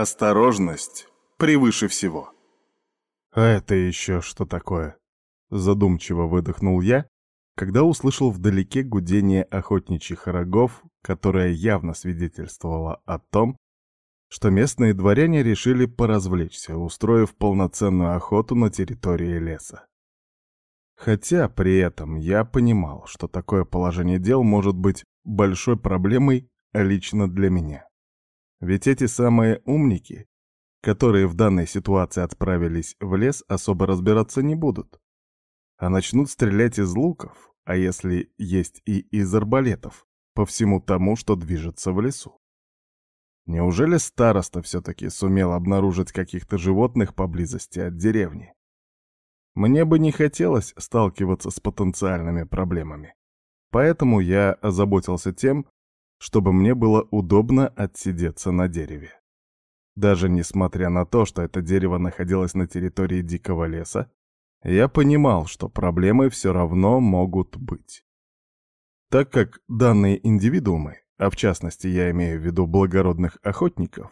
Осторожность превыше всего. «А это еще что такое?» Задумчиво выдохнул я, когда услышал вдалеке гудение охотничьих рогов, которое явно свидетельствовало о том, что местные дворяне решили поразвлечься, устроив полноценную охоту на территории леса. Хотя при этом я понимал, что такое положение дел может быть большой проблемой лично для меня. Ведь эти самые умники, которые в данной ситуации отправились в лес, особо разбираться не будут, а начнут стрелять из луков, а если есть и из арбалетов, по всему тому, что движется в лесу. Неужели староста все-таки сумел обнаружить каких-то животных поблизости от деревни? Мне бы не хотелось сталкиваться с потенциальными проблемами. Поэтому я озаботился тем, чтобы мне было удобно отсидеться на дереве. Даже несмотря на то, что это дерево находилось на территории дикого леса, я понимал, что проблемы все равно могут быть. Так как данные индивидуумы а в частности я имею в виду благородных охотников,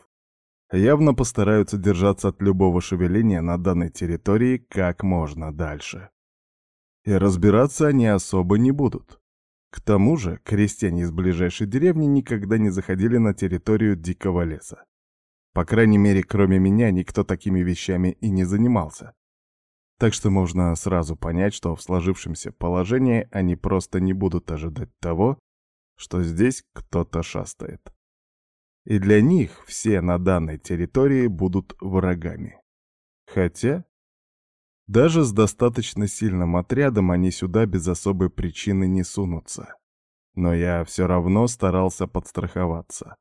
явно постараются держаться от любого шевеления на данной территории как можно дальше. И разбираться они особо не будут. К тому же крестьяне из ближайшей деревни никогда не заходили на территорию дикого леса. По крайней мере, кроме меня, никто такими вещами и не занимался. Так что можно сразу понять, что в сложившемся положении они просто не будут ожидать того, что здесь кто-то шастает. И для них все на данной территории будут врагами. Хотя, даже с достаточно сильным отрядом они сюда без особой причины не сунутся. Но я все равно старался подстраховаться,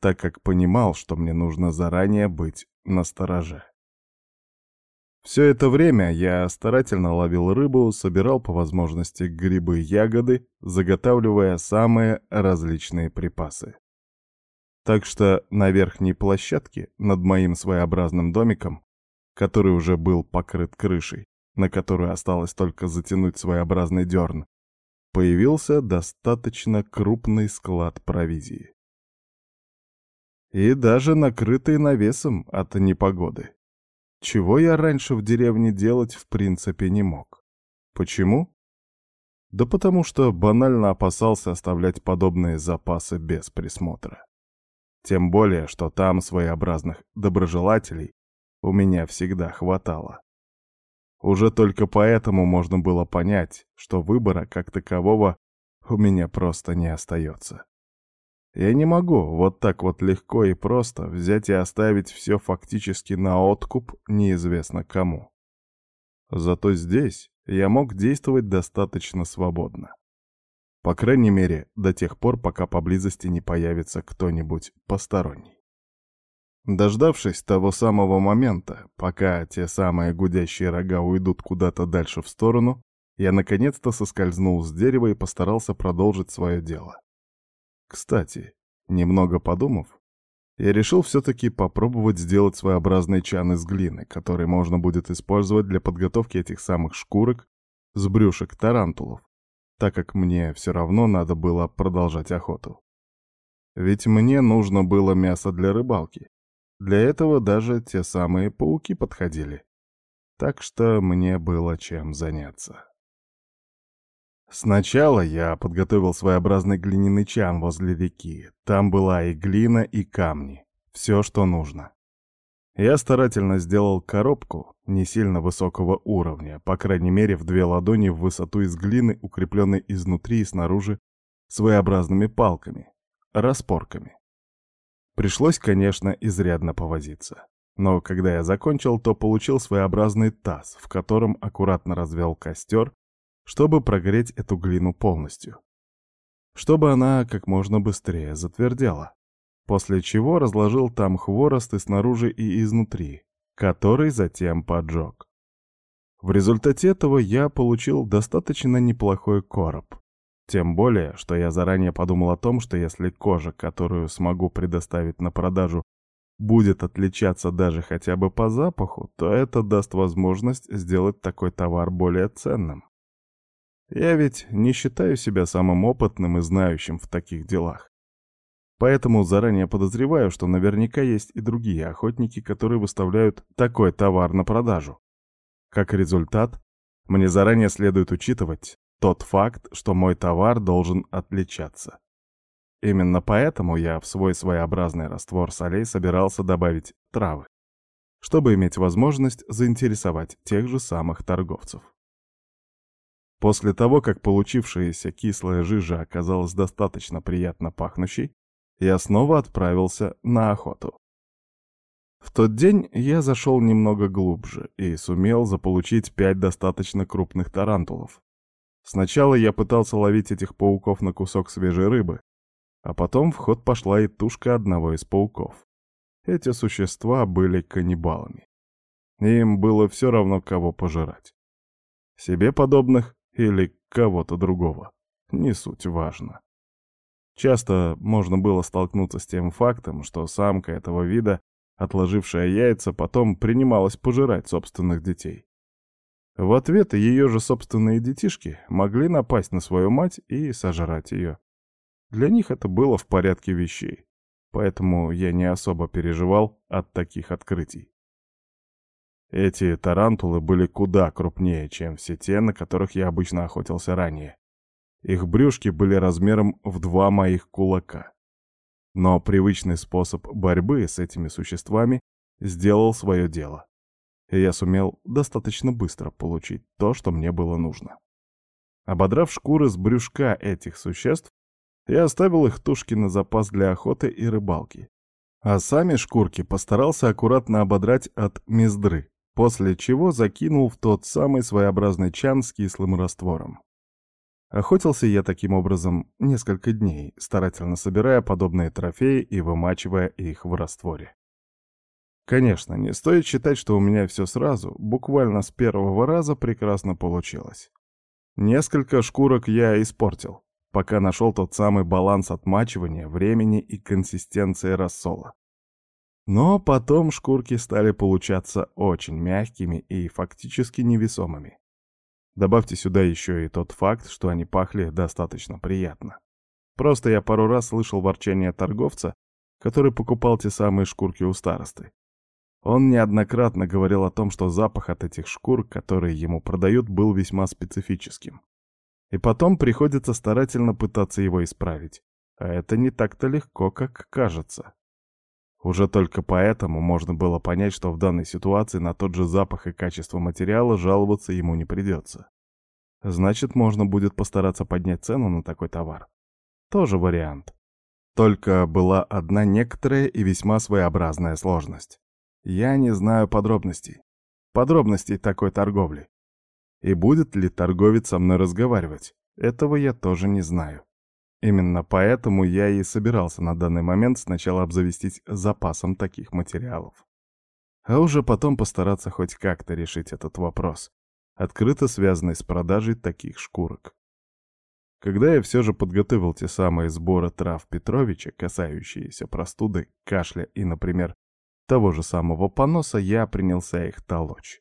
так как понимал, что мне нужно заранее быть настороже. Все это время я старательно ловил рыбу, собирал по возможности грибы ягоды, заготавливая самые различные припасы. Так что на верхней площадке, над моим своеобразным домиком, который уже был покрыт крышей, на которую осталось только затянуть своеобразный дерн, появился достаточно крупный склад провизии. И даже накрытый навесом от непогоды чего я раньше в деревне делать в принципе не мог. Почему? Да потому что банально опасался оставлять подобные запасы без присмотра. Тем более, что там своеобразных доброжелателей у меня всегда хватало. Уже только поэтому можно было понять, что выбора как такового у меня просто не остается. Я не могу вот так вот легко и просто взять и оставить все фактически на откуп неизвестно кому. Зато здесь я мог действовать достаточно свободно. По крайней мере, до тех пор, пока поблизости не появится кто-нибудь посторонний. Дождавшись того самого момента, пока те самые гудящие рога уйдут куда-то дальше в сторону, я наконец-то соскользнул с дерева и постарался продолжить свое дело. Кстати, немного подумав, я решил все-таки попробовать сделать своеобразный чан из глины, который можно будет использовать для подготовки этих самых шкурок с брюшек тарантулов, так как мне все равно надо было продолжать охоту. Ведь мне нужно было мясо для рыбалки. Для этого даже те самые пауки подходили. Так что мне было чем заняться. Сначала я подготовил своеобразный глиняный чан возле реки. Там была и глина, и камни. Все, что нужно. Я старательно сделал коробку не сильно высокого уровня, по крайней мере в две ладони в высоту из глины, укрепленной изнутри и снаружи своеобразными палками, распорками. Пришлось, конечно, изрядно повозиться. Но когда я закончил, то получил своеобразный таз, в котором аккуратно развел костер чтобы прогреть эту глину полностью. Чтобы она как можно быстрее затвердела. После чего разложил там хворост и снаружи, и изнутри, который затем поджег. В результате этого я получил достаточно неплохой короб. Тем более, что я заранее подумал о том, что если кожа, которую смогу предоставить на продажу, будет отличаться даже хотя бы по запаху, то это даст возможность сделать такой товар более ценным. Я ведь не считаю себя самым опытным и знающим в таких делах. Поэтому заранее подозреваю, что наверняка есть и другие охотники, которые выставляют такой товар на продажу. Как результат, мне заранее следует учитывать тот факт, что мой товар должен отличаться. Именно поэтому я в свой своеобразный раствор солей собирался добавить травы, чтобы иметь возможность заинтересовать тех же самых торговцев. После того, как получившаяся кислая жижа оказалась достаточно приятно пахнущей, я снова отправился на охоту. В тот день я зашел немного глубже и сумел заполучить пять достаточно крупных тарантулов. Сначала я пытался ловить этих пауков на кусок свежей рыбы, а потом в ход пошла и тушка одного из пауков. Эти существа были каннибалами. Им было все равно, кого пожирать. Себе подобных или кого-то другого. Не суть важно. Часто можно было столкнуться с тем фактом, что самка этого вида, отложившая яйца, потом принималась пожирать собственных детей. В ответ ее же собственные детишки могли напасть на свою мать и сожрать ее. Для них это было в порядке вещей, поэтому я не особо переживал от таких открытий. Эти тарантулы были куда крупнее, чем все те, на которых я обычно охотился ранее. Их брюшки были размером в два моих кулака. Но привычный способ борьбы с этими существами сделал свое дело. И я сумел достаточно быстро получить то, что мне было нужно. Ободрав шкуры с брюшка этих существ, я оставил их тушки на запас для охоты и рыбалки. А сами шкурки постарался аккуратно ободрать от мездры, после чего закинул в тот самый своеобразный чан с кислым раствором. Охотился я таким образом несколько дней, старательно собирая подобные трофеи и вымачивая их в растворе. Конечно, не стоит считать, что у меня все сразу, буквально с первого раза прекрасно получилось. Несколько шкурок я испортил, пока нашел тот самый баланс отмачивания, времени и консистенции рассола. Но потом шкурки стали получаться очень мягкими и фактически невесомыми. Добавьте сюда еще и тот факт, что они пахли достаточно приятно. Просто я пару раз слышал ворчание торговца, который покупал те самые шкурки у старосты. Он неоднократно говорил о том, что запах от этих шкур, которые ему продают, был весьма специфическим. И потом приходится старательно пытаться его исправить. А это не так-то легко, как кажется. Уже только поэтому можно было понять, что в данной ситуации на тот же запах и качество материала жаловаться ему не придется. Значит, можно будет постараться поднять цену на такой товар. Тоже вариант. Только была одна некоторая и весьма своеобразная сложность. Я не знаю подробностей. Подробностей такой торговли. И будет ли торговец со мной разговаривать, этого я тоже не знаю. Именно поэтому я и собирался на данный момент сначала обзавестись запасом таких материалов. А уже потом постараться хоть как-то решить этот вопрос, открыто связанный с продажей таких шкурок. Когда я все же подготовил те самые сборы трав Петровича, касающиеся простуды, кашля и, например, того же самого поноса, я принялся их толочь.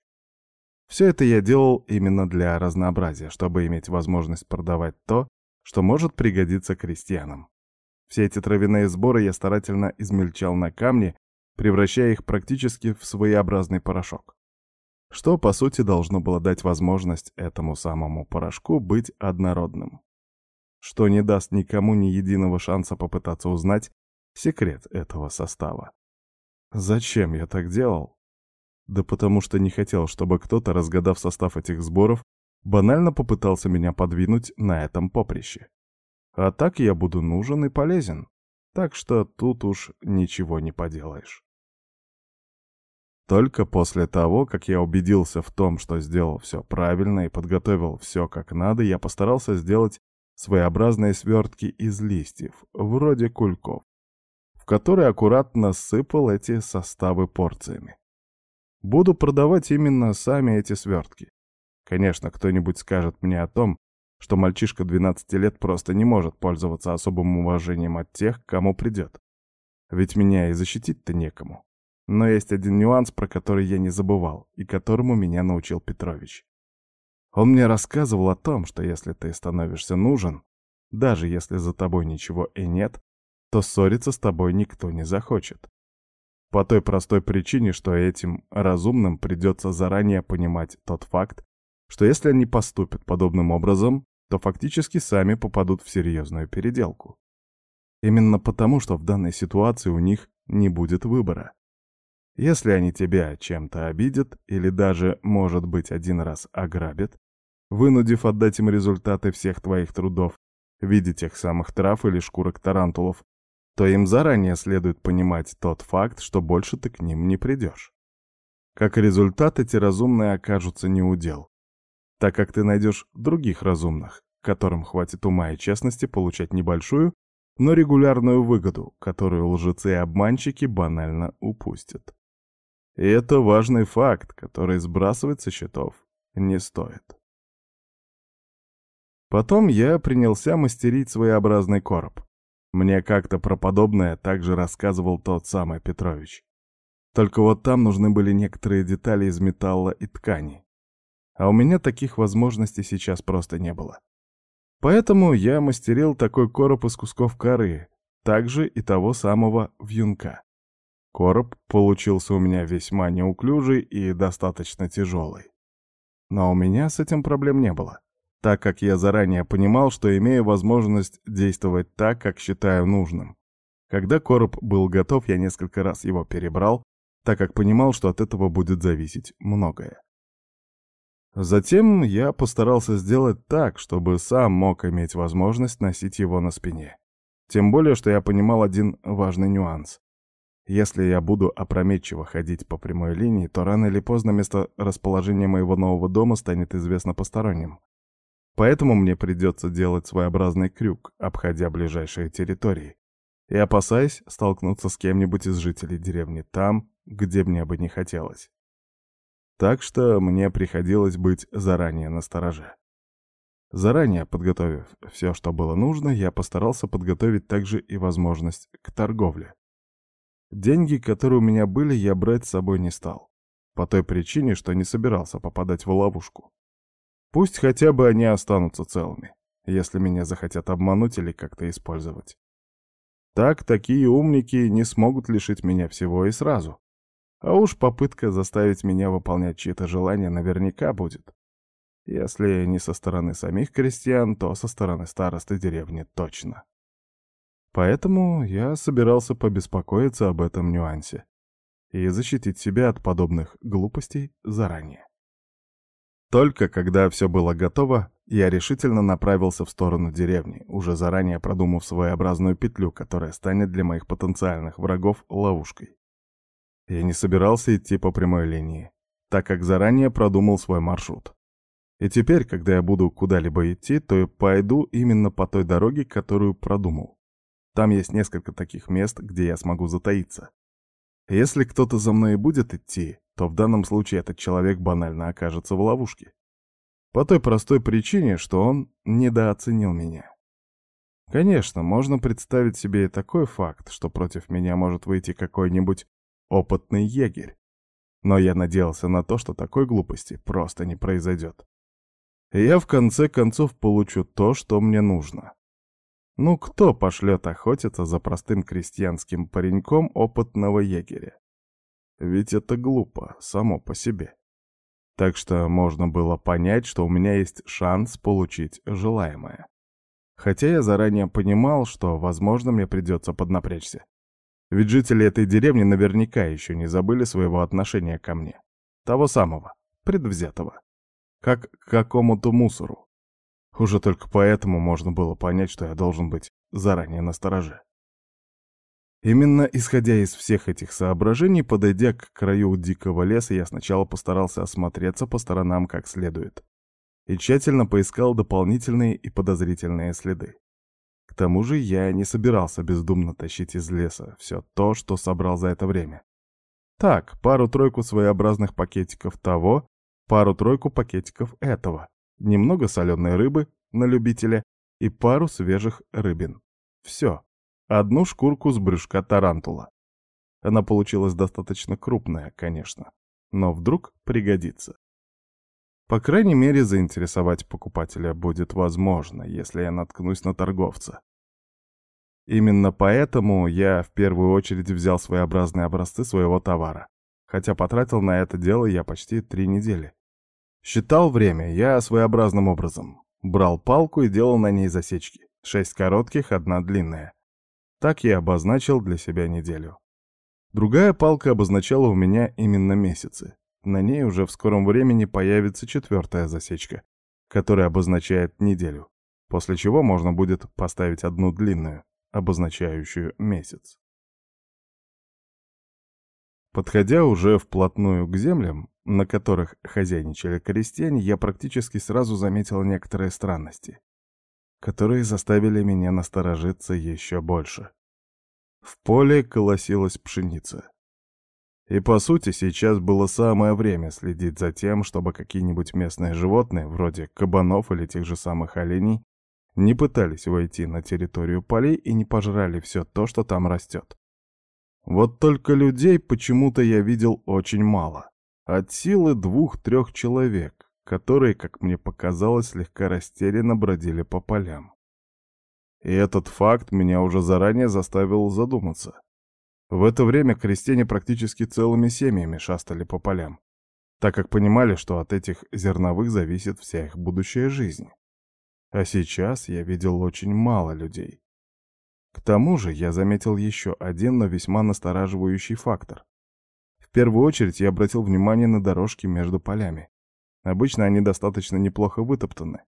Все это я делал именно для разнообразия, чтобы иметь возможность продавать то, что может пригодиться крестьянам. Все эти травяные сборы я старательно измельчал на камни, превращая их практически в своеобразный порошок. Что, по сути, должно было дать возможность этому самому порошку быть однородным. Что не даст никому ни единого шанса попытаться узнать секрет этого состава. Зачем я так делал? Да потому что не хотел, чтобы кто-то, разгадав состав этих сборов, банально попытался меня подвинуть на этом поприще. А так я буду нужен и полезен, так что тут уж ничего не поделаешь. Только после того, как я убедился в том, что сделал все правильно и подготовил все как надо, я постарался сделать своеобразные свертки из листьев, вроде кульков, в которые аккуратно сыпал эти составы порциями. Буду продавать именно сами эти свертки. Конечно, кто-нибудь скажет мне о том, что мальчишка 12 лет просто не может пользоваться особым уважением от тех, кому придет. Ведь меня и защитить-то некому. Но есть один нюанс, про который я не забывал, и которому меня научил Петрович. Он мне рассказывал о том, что если ты становишься нужен, даже если за тобой ничего и нет, то ссориться с тобой никто не захочет. По той простой причине, что этим разумным придется заранее понимать тот факт, что если они поступят подобным образом, то фактически сами попадут в серьезную переделку. Именно потому, что в данной ситуации у них не будет выбора. Если они тебя чем-то обидят или даже, может быть, один раз ограбят, вынудив отдать им результаты всех твоих трудов в виде тех самых трав или шкурок тарантулов, то им заранее следует понимать тот факт, что больше ты к ним не придешь. Как результат, эти разумные окажутся неудел, так как ты найдешь других разумных, которым хватит ума и честности получать небольшую, но регулярную выгоду, которую лжецы и обманщики банально упустят. И это важный факт, который сбрасывать со счетов не стоит. Потом я принялся мастерить своеобразный короб. Мне как-то про подобное также рассказывал тот самый Петрович. Только вот там нужны были некоторые детали из металла и ткани. А у меня таких возможностей сейчас просто не было. Поэтому я мастерил такой короб из кусков коры, также и того самого вьюнка. Короб получился у меня весьма неуклюжий и достаточно тяжелый. Но у меня с этим проблем не было так как я заранее понимал, что имею возможность действовать так, как считаю нужным. Когда короб был готов, я несколько раз его перебрал, так как понимал, что от этого будет зависеть многое. Затем я постарался сделать так, чтобы сам мог иметь возможность носить его на спине. Тем более, что я понимал один важный нюанс. Если я буду опрометчиво ходить по прямой линии, то рано или поздно место расположения моего нового дома станет известно посторонним. Поэтому мне придется делать своеобразный крюк, обходя ближайшие территории, и опасаясь столкнуться с кем-нибудь из жителей деревни там, где мне бы не хотелось. Так что мне приходилось быть заранее настороже. Заранее подготовив все, что было нужно, я постарался подготовить также и возможность к торговле. Деньги, которые у меня были, я брать с собой не стал, по той причине, что не собирался попадать в ловушку. Пусть хотя бы они останутся целыми, если меня захотят обмануть или как-то использовать. Так такие умники не смогут лишить меня всего и сразу. А уж попытка заставить меня выполнять чьи-то желания наверняка будет. Если не со стороны самих крестьян, то со стороны старосты деревни точно. Поэтому я собирался побеспокоиться об этом нюансе и защитить себя от подобных глупостей заранее. Только когда все было готово, я решительно направился в сторону деревни, уже заранее продумав своеобразную петлю, которая станет для моих потенциальных врагов ловушкой. Я не собирался идти по прямой линии, так как заранее продумал свой маршрут. И теперь, когда я буду куда-либо идти, то я пойду именно по той дороге, которую продумал. Там есть несколько таких мест, где я смогу затаиться. Если кто-то за мной будет идти, то в данном случае этот человек банально окажется в ловушке. По той простой причине, что он недооценил меня. Конечно, можно представить себе и такой факт, что против меня может выйти какой-нибудь опытный егерь. Но я надеялся на то, что такой глупости просто не произойдет. И я в конце концов получу то, что мне нужно. Ну кто пошлет охотиться за простым крестьянским пареньком опытного егеря? Ведь это глупо, само по себе. Так что можно было понять, что у меня есть шанс получить желаемое. Хотя я заранее понимал, что, возможно, мне придется поднапрячься. Ведь жители этой деревни наверняка еще не забыли своего отношения ко мне. Того самого, предвзятого. Как к какому-то мусору. Уже только поэтому можно было понять, что я должен быть заранее настороже. Именно исходя из всех этих соображений, подойдя к краю дикого леса, я сначала постарался осмотреться по сторонам как следует и тщательно поискал дополнительные и подозрительные следы. К тому же я не собирался бездумно тащить из леса все то, что собрал за это время. Так, пару-тройку своеобразных пакетиков того, пару-тройку пакетиков этого, немного соленой рыбы на любителя и пару свежих рыбин. Все. Одну шкурку с брюшка тарантула. Она получилась достаточно крупная, конечно, но вдруг пригодится. По крайней мере, заинтересовать покупателя будет возможно, если я наткнусь на торговца. Именно поэтому я в первую очередь взял своеобразные образцы своего товара, хотя потратил на это дело я почти три недели. Считал время я своеобразным образом. Брал палку и делал на ней засечки. Шесть коротких, одна длинная. Так я обозначил для себя неделю. Другая палка обозначала у меня именно месяцы. На ней уже в скором времени появится четвертая засечка, которая обозначает неделю, после чего можно будет поставить одну длинную, обозначающую месяц. Подходя уже вплотную к землям, на которых хозяйничали крестьяне, я практически сразу заметил некоторые странности, которые заставили меня насторожиться еще больше. В поле колосилась пшеница. И по сути сейчас было самое время следить за тем, чтобы какие-нибудь местные животные, вроде кабанов или тех же самых оленей, не пытались войти на территорию полей и не пожрали все то, что там растет. Вот только людей почему-то я видел очень мало. От силы двух-трех человек, которые, как мне показалось, слегка растерянно бродили по полям. И этот факт меня уже заранее заставил задуматься. В это время крестьяне практически целыми семьями шастали по полям, так как понимали, что от этих зерновых зависит вся их будущая жизнь. А сейчас я видел очень мало людей. К тому же я заметил еще один, но весьма настораживающий фактор. Первую очередь я обратил внимание на дорожки между полями. Обычно они достаточно неплохо вытоптаны.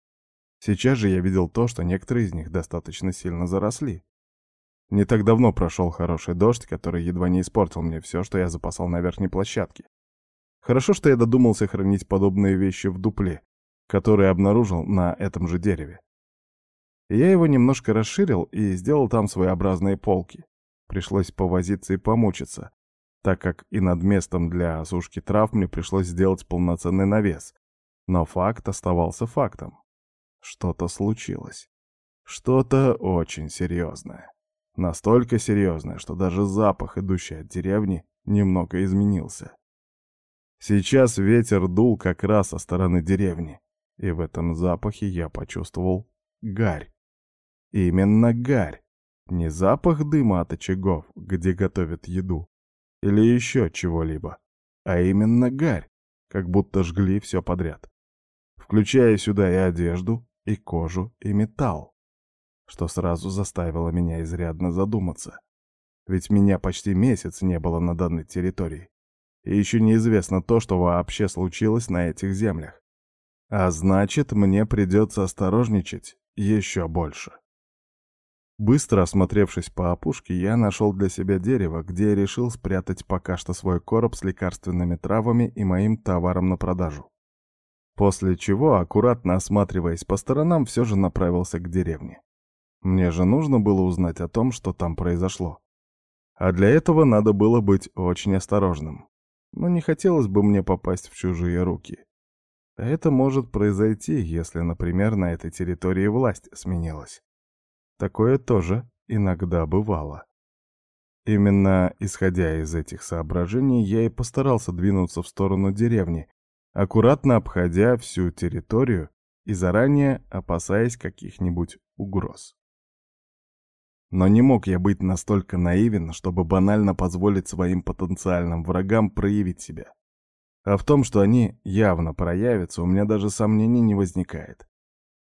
Сейчас же я видел то, что некоторые из них достаточно сильно заросли. Не так давно прошел хороший дождь, который едва не испортил мне все, что я запасал на верхней площадке. Хорошо, что я додумался хранить подобные вещи в дупле, который обнаружил на этом же дереве. Я его немножко расширил и сделал там своеобразные полки. Пришлось повозиться и помучиться, так как и над местом для осушки трав мне пришлось сделать полноценный навес. Но факт оставался фактом. Что-то случилось. Что-то очень серьезное. Настолько серьезное, что даже запах, идущий от деревни, немного изменился. Сейчас ветер дул как раз со стороны деревни, и в этом запахе я почувствовал гарь. Именно гарь. Не запах дыма от очагов, где готовят еду, или еще чего-либо, а именно гарь, как будто жгли все подряд, включая сюда и одежду, и кожу, и металл, что сразу заставило меня изрядно задуматься. Ведь меня почти месяц не было на данной территории, и еще неизвестно то, что вообще случилось на этих землях. А значит, мне придется осторожничать еще больше. Быстро осмотревшись по опушке, я нашел для себя дерево, где решил спрятать пока что свой короб с лекарственными травами и моим товаром на продажу. После чего, аккуратно осматриваясь по сторонам, все же направился к деревне. Мне же нужно было узнать о том, что там произошло. А для этого надо было быть очень осторожным. Но не хотелось бы мне попасть в чужие руки. Это может произойти, если, например, на этой территории власть сменилась. Такое тоже иногда бывало. Именно исходя из этих соображений, я и постарался двинуться в сторону деревни, аккуратно обходя всю территорию и заранее опасаясь каких-нибудь угроз. Но не мог я быть настолько наивен, чтобы банально позволить своим потенциальным врагам проявить себя. А в том, что они явно проявятся, у меня даже сомнений не возникает.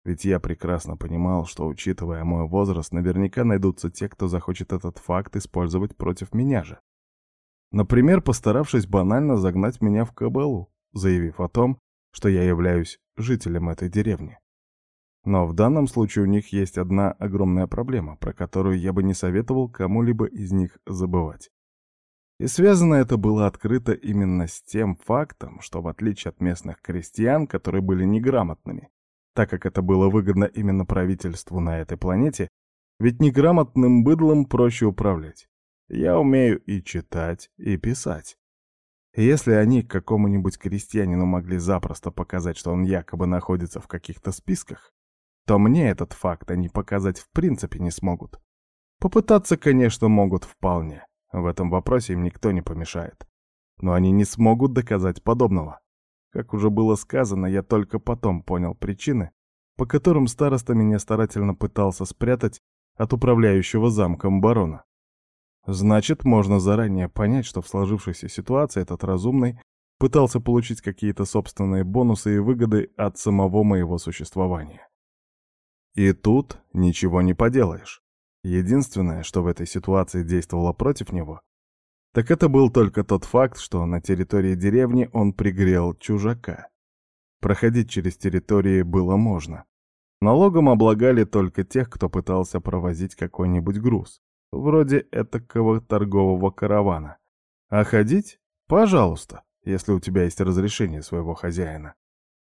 Ведь я прекрасно понимал, что, учитывая мой возраст, наверняка найдутся те, кто захочет этот факт использовать против меня же. Например, постаравшись банально загнать меня в кабалу, заявив о том, что я являюсь жителем этой деревни. Но в данном случае у них есть одна огромная проблема, про которую я бы не советовал кому-либо из них забывать. И связано это было открыто именно с тем фактом, что в отличие от местных крестьян, которые были неграмотными, так как это было выгодно именно правительству на этой планете, ведь неграмотным быдлом проще управлять. Я умею и читать, и писать. Если они какому-нибудь крестьянину могли запросто показать, что он якобы находится в каких-то списках, то мне этот факт они показать в принципе не смогут. Попытаться, конечно, могут вполне. В этом вопросе им никто не помешает. Но они не смогут доказать подобного. Как уже было сказано, я только потом понял причины, по которым староста меня старательно пытался спрятать от управляющего замком барона. Значит, можно заранее понять, что в сложившейся ситуации этот разумный пытался получить какие-то собственные бонусы и выгоды от самого моего существования. И тут ничего не поделаешь. Единственное, что в этой ситуации действовало против него, так это был только тот факт, что на территории деревни он пригрел чужака. Проходить через территории было можно. Налогом облагали только тех, кто пытался провозить какой-нибудь груз, вроде этакого торгового каравана. А ходить? Пожалуйста если у тебя есть разрешение своего хозяина.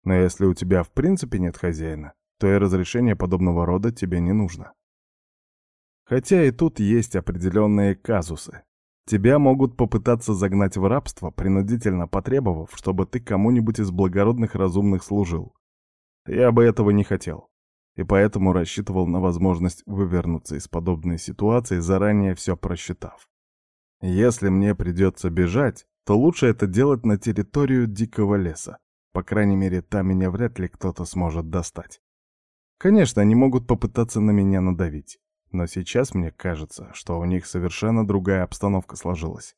Но если у тебя в принципе нет хозяина, то и разрешение подобного рода тебе не нужно. Хотя и тут есть определенные казусы. Тебя могут попытаться загнать в рабство, принудительно потребовав, чтобы ты кому-нибудь из благородных разумных служил. Я бы этого не хотел. И поэтому рассчитывал на возможность вывернуться из подобной ситуации, заранее все просчитав. Если мне придется бежать, то лучше это делать на территорию дикого леса. По крайней мере, там меня вряд ли кто-то сможет достать. Конечно, они могут попытаться на меня надавить, но сейчас мне кажется, что у них совершенно другая обстановка сложилась.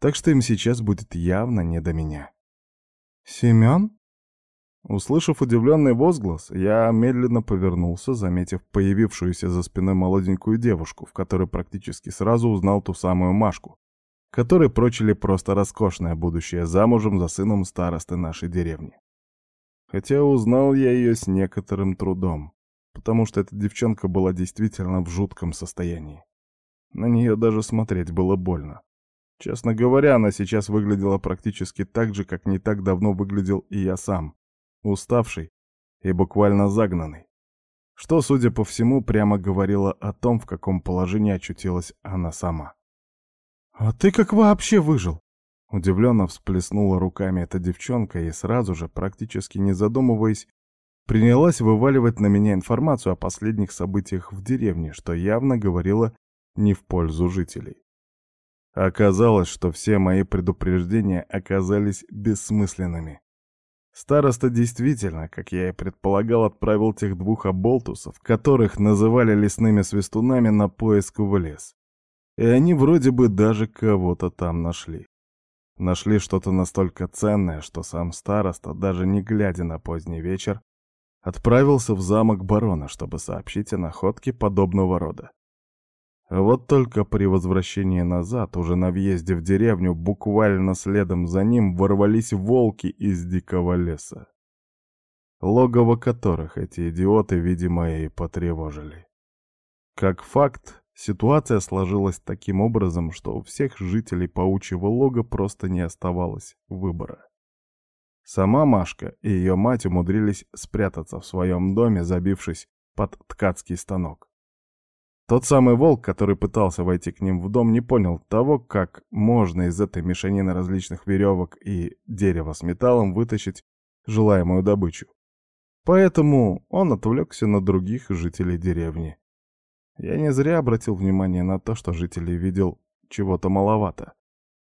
Так что им сейчас будет явно не до меня. «Семен?» Услышав удивленный возглас, я медленно повернулся, заметив появившуюся за спиной молоденькую девушку, в которой практически сразу узнал ту самую Машку, которой прочили просто роскошное будущее замужем за сыном старосты нашей деревни. Хотя узнал я ее с некоторым трудом, потому что эта девчонка была действительно в жутком состоянии. На нее даже смотреть было больно. Честно говоря, она сейчас выглядела практически так же, как не так давно выглядел и я сам, уставший и буквально загнанный. Что, судя по всему, прямо говорило о том, в каком положении очутилась она сама. «А ты как вообще выжил?» Удивленно всплеснула руками эта девчонка и сразу же, практически не задумываясь, принялась вываливать на меня информацию о последних событиях в деревне, что явно говорило не в пользу жителей. Оказалось, что все мои предупреждения оказались бессмысленными. Староста действительно, как я и предполагал, отправил тех двух оболтусов, которых называли лесными свистунами, на поиск в лес. И они вроде бы даже кого-то там нашли. Нашли что-то настолько ценное, что сам староста, даже не глядя на поздний вечер, отправился в замок барона, чтобы сообщить о находке подобного рода. Вот только при возвращении назад, уже на въезде в деревню, буквально следом за ним ворвались волки из дикого леса. Логово которых эти идиоты, видимо, и потревожили. Как факт, Ситуация сложилась таким образом, что у всех жителей паучьего лога просто не оставалось выбора. Сама Машка и ее мать умудрились спрятаться в своем доме, забившись под ткацкий станок. Тот самый волк, который пытался войти к ним в дом, не понял того, как можно из этой мешанины различных веревок и дерева с металлом вытащить желаемую добычу. Поэтому он отвлекся на других жителей деревни. Я не зря обратил внимание на то, что жителей видел чего-то маловато.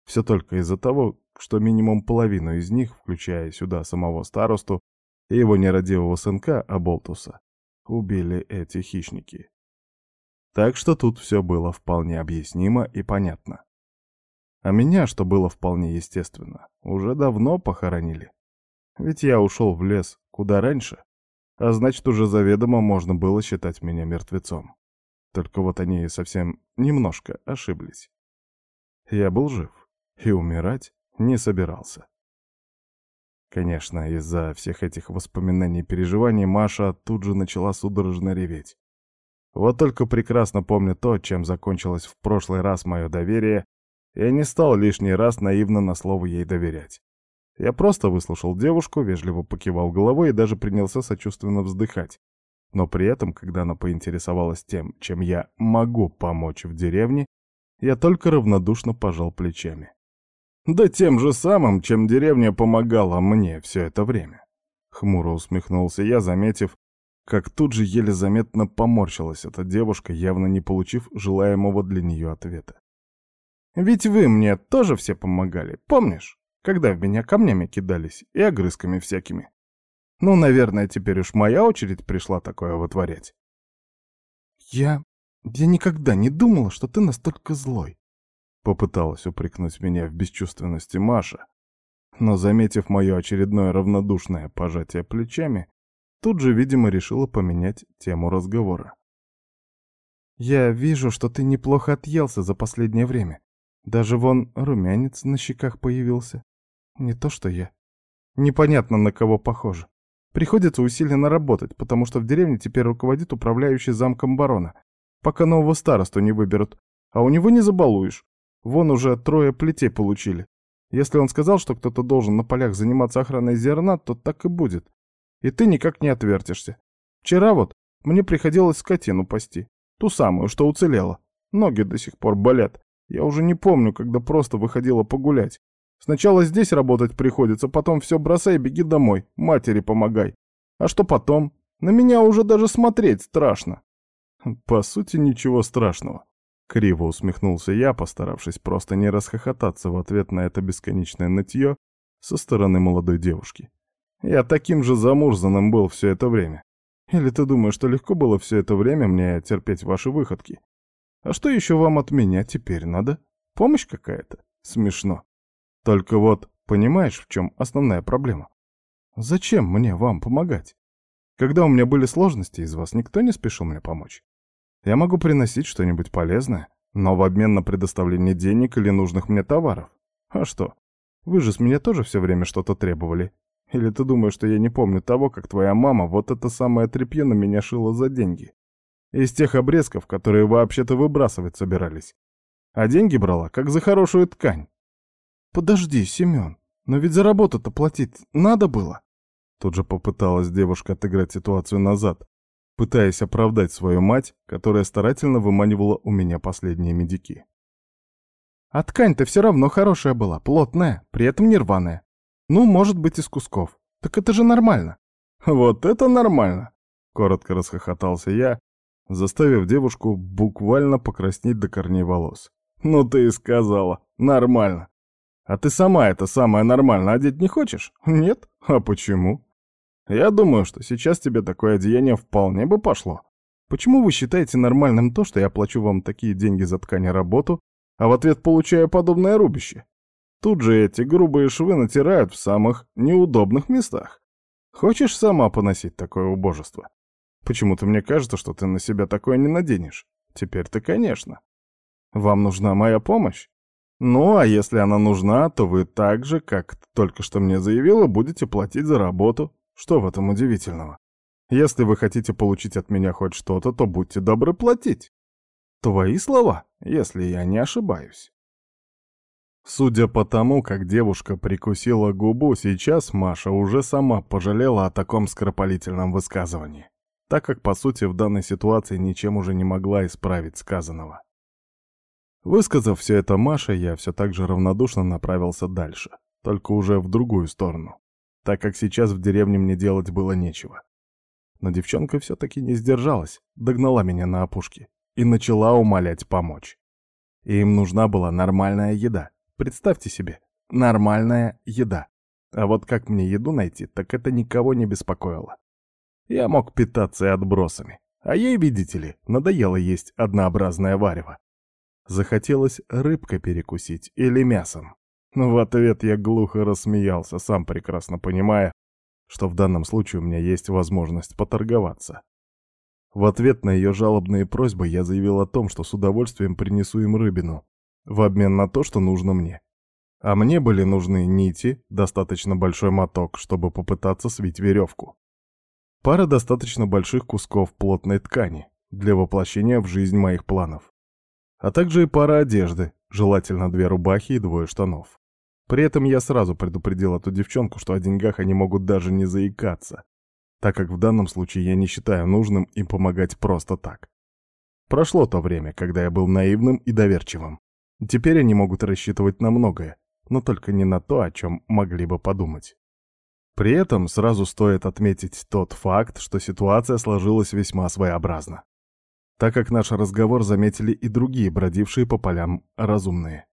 Все только из-за того, что минимум половину из них, включая сюда самого старосту и его нерадивого сынка Аболтуса, убили эти хищники. Так что тут все было вполне объяснимо и понятно. А меня, что было вполне естественно, уже давно похоронили. Ведь я ушел в лес куда раньше, а значит, уже заведомо можно было считать меня мертвецом. Только вот они совсем немножко ошиблись. Я был жив и умирать не собирался. Конечно, из-за всех этих воспоминаний и переживаний Маша тут же начала судорожно реветь. Вот только прекрасно помню то, чем закончилось в прошлый раз мое доверие, я не стал лишний раз наивно на слово ей доверять. Я просто выслушал девушку, вежливо покивал головой и даже принялся сочувственно вздыхать, но при этом, когда она поинтересовалась тем, чем я могу помочь в деревне, я только равнодушно пожал плечами. Да тем же самым, чем деревня помогала мне все это время. Хмуро усмехнулся я, заметив, как тут же еле заметно поморщилась эта девушка, явно не получив желаемого для нее ответа. «Ведь вы мне тоже все помогали, помнишь, когда в меня камнями кидались и огрызками всякими?» Ну, наверное, теперь уж моя очередь пришла такое вытворять. Я Я никогда не думала, что ты настолько злой. Попыталась упрекнуть меня в бесчувственности Маша, но, заметив мое очередное равнодушное пожатие плечами, тут же, видимо, решила поменять тему разговора. «Я вижу, что ты неплохо отъелся за последнее время. Даже вон румянец на щеках появился. Не то что я. Непонятно, на кого похоже. Приходится усиленно работать, потому что в деревне теперь руководит управляющий замком барона, пока нового старосту не выберут. А у него не забалуешь. Вон уже трое плетей получили. Если он сказал, что кто-то должен на полях заниматься охраной зерна, то так и будет. И ты никак не отвертишься. Вчера вот мне приходилось скотину пасти. Ту самую, что уцелела. Ноги до сих пор болят. Я уже не помню, когда просто выходила погулять. Сначала здесь работать приходится, потом все бросай и беги домой, матери помогай. А что потом? На меня уже даже смотреть страшно. По сути, ничего страшного. Криво усмехнулся я, постаравшись просто не расхохотаться в ответ на это бесконечное нытье со стороны молодой девушки. Я таким же замурзанным был все это время. Или ты думаешь, что легко было все это время мне терпеть ваши выходки? А что еще вам от меня теперь надо? Помощь какая-то? Смешно. Только вот, понимаешь, в чем основная проблема? Зачем мне вам помогать? Когда у меня были сложности, из вас никто не спешил мне помочь. Я могу приносить что-нибудь полезное, но в обмен на предоставление денег или нужных мне товаров. А что? Вы же с меня тоже все время что-то требовали. Или ты думаешь, что я не помню того, как твоя мама вот это самое тряпье на меня шила за деньги? Из тех обрезков, которые вообще-то выбрасывать собирались. А деньги брала, как за хорошую ткань. Подожди, Семен, но ведь за работу-то платить надо было. Тут же попыталась девушка отыграть ситуацию назад, пытаясь оправдать свою мать, которая старательно выманивала у меня последние медики. А ткань-то все равно хорошая была, плотная, при этом не рваная. Ну, может быть, из кусков. Так это же нормально. Вот это нормально! Коротко расхохотался я, заставив девушку буквально покраснеть до корней волос. «Ну ты и сказала. Нормально. А ты сама это самое нормально одеть не хочешь? Нет? А почему?» Я думаю, что сейчас тебе такое одеяние вполне бы пошло. Почему вы считаете нормальным то, что я плачу вам такие деньги за ткань и работу, а в ответ получаю подобное рубище? Тут же эти грубые швы натирают в самых неудобных местах. Хочешь сама поносить такое убожество? Почему-то мне кажется, что ты на себя такое не наденешь. Теперь-то, конечно. Вам нужна моя помощь? Ну, а если она нужна, то вы так же, как только что мне заявила, будете платить за работу. Что в этом удивительного? Если вы хотите получить от меня хоть что-то, то будьте добры платить. Твои слова, если я не ошибаюсь. Судя по тому, как девушка прикусила губу, сейчас Маша уже сама пожалела о таком скоропалительном высказывании, так как, по сути, в данной ситуации ничем уже не могла исправить сказанного. Высказав все это Маше, я все так же равнодушно направился дальше, только уже в другую сторону так как сейчас в деревне мне делать было нечего. Но девчонка все-таки не сдержалась, догнала меня на опушке и начала умолять помочь. Им нужна была нормальная еда. Представьте себе, нормальная еда. А вот как мне еду найти, так это никого не беспокоило. Я мог питаться и отбросами, а ей, видите ли, надоело есть однообразное варево. Захотелось рыбкой перекусить или мясом. В ответ я глухо рассмеялся, сам прекрасно понимая, что в данном случае у меня есть возможность поторговаться. В ответ на ее жалобные просьбы я заявил о том, что с удовольствием принесу им рыбину, в обмен на то, что нужно мне. А мне были нужны нити, достаточно большой моток, чтобы попытаться свить веревку. Пара достаточно больших кусков плотной ткани для воплощения в жизнь моих планов. А также и пара одежды, желательно две рубахи и двое штанов. При этом я сразу предупредил эту девчонку, что о деньгах они могут даже не заикаться, так как в данном случае я не считаю нужным им помогать просто так. Прошло то время, когда я был наивным и доверчивым. Теперь они могут рассчитывать на многое, но только не на то, о чем могли бы подумать. При этом сразу стоит отметить тот факт, что ситуация сложилась весьма своеобразно, так как наш разговор заметили и другие бродившие по полям разумные.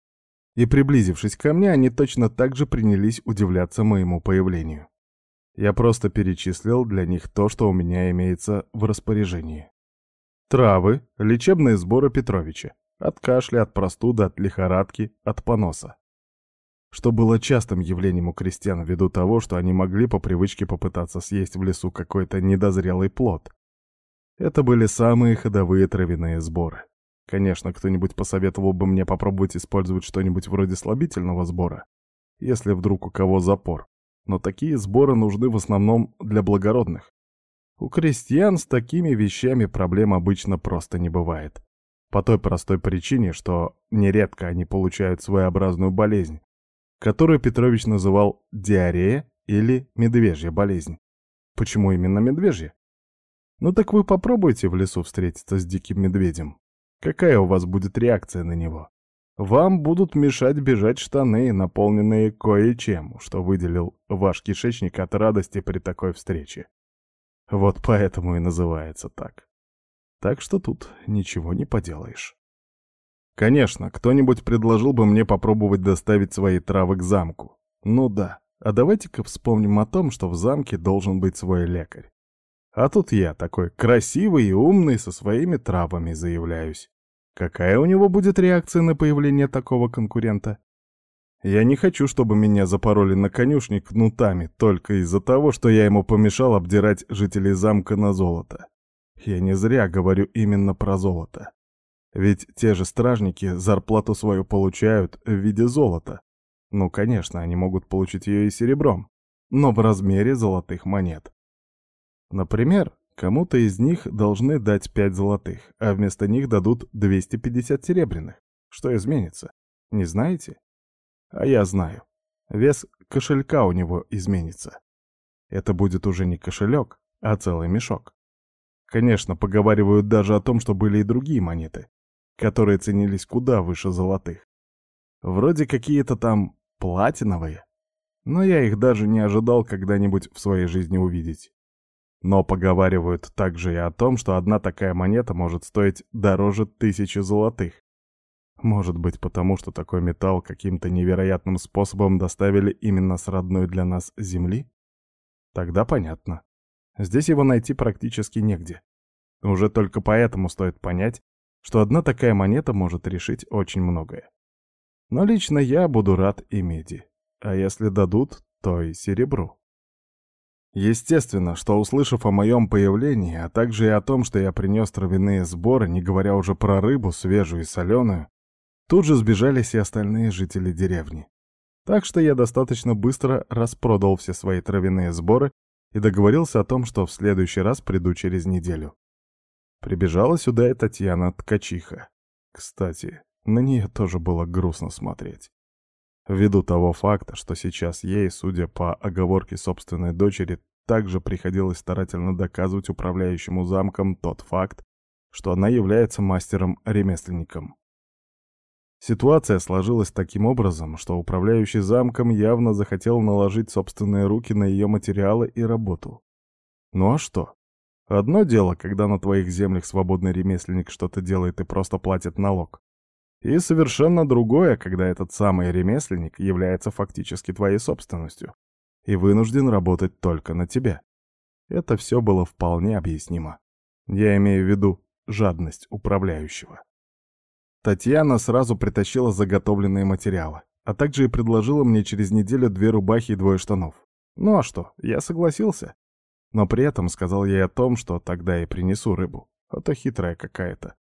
И приблизившись ко мне, они точно так же принялись удивляться моему появлению. Я просто перечислил для них то, что у меня имеется в распоряжении. Травы, лечебные сборы Петровича. От кашля, от простуды, от лихорадки, от поноса. Что было частым явлением у крестьян ввиду того, что они могли по привычке попытаться съесть в лесу какой-то недозрелый плод. Это были самые ходовые травяные сборы. Конечно, кто-нибудь посоветовал бы мне попробовать использовать что-нибудь вроде слабительного сбора, если вдруг у кого запор. Но такие сборы нужны в основном для благородных. У крестьян с такими вещами проблем обычно просто не бывает. По той простой причине, что нередко они получают своеобразную болезнь, которую Петрович называл диарея или медвежья болезнь. Почему именно медвежья? Ну так вы попробуйте в лесу встретиться с диким медведем. Какая у вас будет реакция на него? Вам будут мешать бежать штаны, наполненные кое-чем, что выделил ваш кишечник от радости при такой встрече. Вот поэтому и называется так. Так что тут ничего не поделаешь. Конечно, кто-нибудь предложил бы мне попробовать доставить свои травы к замку. Ну да, а давайте-ка вспомним о том, что в замке должен быть свой лекарь. А тут я такой красивый и умный со своими травами заявляюсь. Какая у него будет реакция на появление такого конкурента? Я не хочу, чтобы меня запороли на конюшне кнутами только из-за того, что я ему помешал обдирать жителей замка на золото. Я не зря говорю именно про золото. Ведь те же стражники зарплату свою получают в виде золота. Ну, конечно, они могут получить ее и серебром, но в размере золотых монет. Например, Кому-то из них должны дать 5 золотых, а вместо них дадут 250 серебряных. Что изменится? Не знаете? А я знаю. Вес кошелька у него изменится. Это будет уже не кошелек, а целый мешок. Конечно, поговаривают даже о том, что были и другие монеты, которые ценились куда выше золотых. Вроде какие-то там платиновые. Но я их даже не ожидал когда-нибудь в своей жизни увидеть. Но поговаривают также и о том, что одна такая монета может стоить дороже тысячи золотых. Может быть, потому что такой металл каким-то невероятным способом доставили именно с родной для нас Земли? Тогда понятно. Здесь его найти практически негде. Уже только поэтому стоит понять, что одна такая монета может решить очень многое. Но лично я буду рад и меди. А если дадут, то и серебру. Естественно, что услышав о моем появлении, а также и о том, что я принес травяные сборы, не говоря уже про рыбу, свежую и соленую, тут же сбежались и остальные жители деревни. Так что я достаточно быстро распродал все свои травяные сборы и договорился о том, что в следующий раз приду через неделю. Прибежала сюда и Татьяна Ткачиха. Кстати, на нее тоже было грустно смотреть. Ввиду того факта, что сейчас ей, судя по оговорке собственной дочери, также приходилось старательно доказывать управляющему замком тот факт, что она является мастером-ремесленником. Ситуация сложилась таким образом, что управляющий замком явно захотел наложить собственные руки на ее материалы и работу. Ну а что? Одно дело, когда на твоих землях свободный ремесленник что-то делает и просто платит налог. И совершенно другое, когда этот самый ремесленник является фактически твоей собственностью и вынужден работать только на тебя. Это все было вполне объяснимо. Я имею в виду жадность управляющего. Татьяна сразу притащила заготовленные материалы, а также и предложила мне через неделю две рубахи и двое штанов. Ну а что, я согласился. Но при этом сказал ей о том, что тогда и принесу рыбу, а то хитрая какая-то.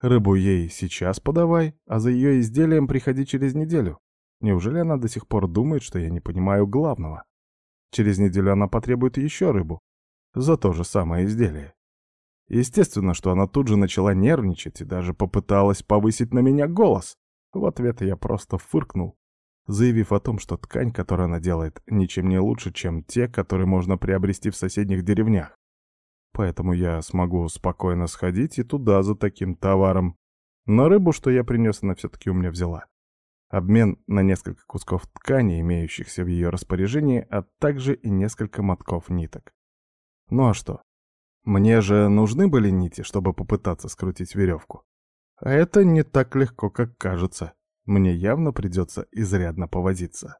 Рыбу ей сейчас подавай, а за ее изделием приходи через неделю. Неужели она до сих пор думает, что я не понимаю главного? Через неделю она потребует еще рыбу. За то же самое изделие. Естественно, что она тут же начала нервничать и даже попыталась повысить на меня голос. В ответ я просто фыркнул, заявив о том, что ткань, которую она делает, ничем не лучше, чем те, которые можно приобрести в соседних деревнях поэтому я смогу спокойно сходить и туда за таким товаром. Но рыбу, что я принес, она все-таки у меня взяла. Обмен на несколько кусков ткани, имеющихся в ее распоряжении, а также и несколько мотков ниток. Ну а что? Мне же нужны были нити, чтобы попытаться скрутить веревку. А это не так легко, как кажется. Мне явно придется изрядно повозиться.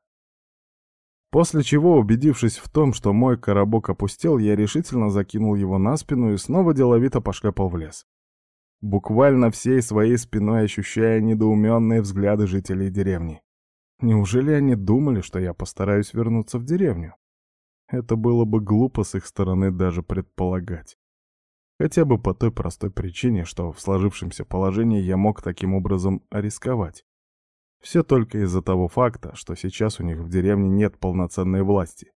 После чего, убедившись в том, что мой коробок опустел, я решительно закинул его на спину и снова деловито пошлепал в лес. буквально всей своей спиной ощущая недоуменные взгляды жителей деревни. Неужели они думали, что я постараюсь вернуться в деревню? Это было бы глупо с их стороны даже предполагать. Хотя бы по той простой причине, что в сложившемся положении я мог таким образом рисковать. Все только из-за того факта, что сейчас у них в деревне нет полноценной власти.